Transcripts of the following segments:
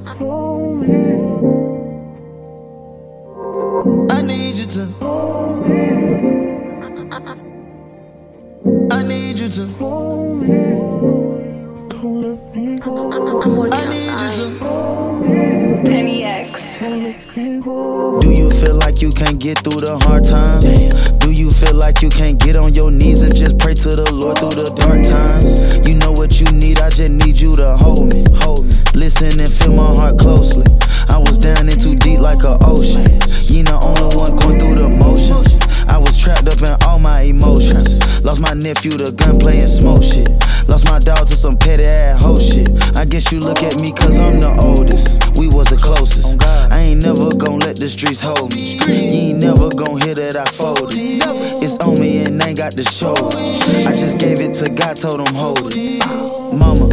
hold me. I need you to hold me. I need you to hold me. Don't let me go. I need you to hold me. Penny X. Do you feel like you can't get through the hard times? Do you feel like you can't get on your knees and just pray to the Lord through the dark times? You know what you need, I just need you to hold me. Hold me. Listen and feel my closely. I was down in too deep like an ocean. You the only one going through the motions. I was trapped up in all my emotions. Lost my nephew to gunplay and smoke shit. Lost my dog to some petty ass hoe shit. I guess you look at me cause I'm the oldest. We was the closest. Oh, I ain't never gon' let the streets hold me. You ain't never gon' hear that I folded. It's on me and ain't got the show. I just gave it to God, told him hold it. Mama,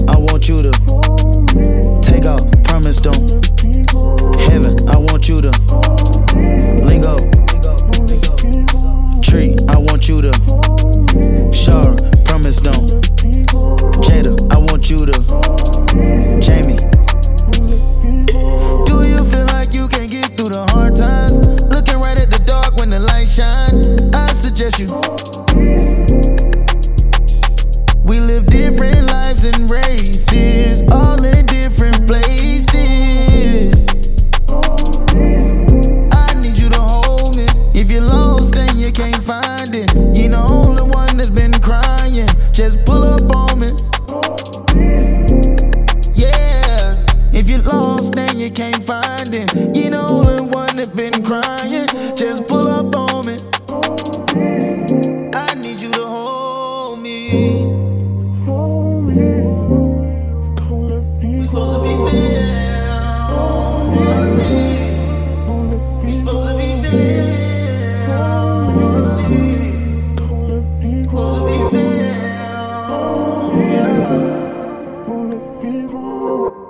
evil.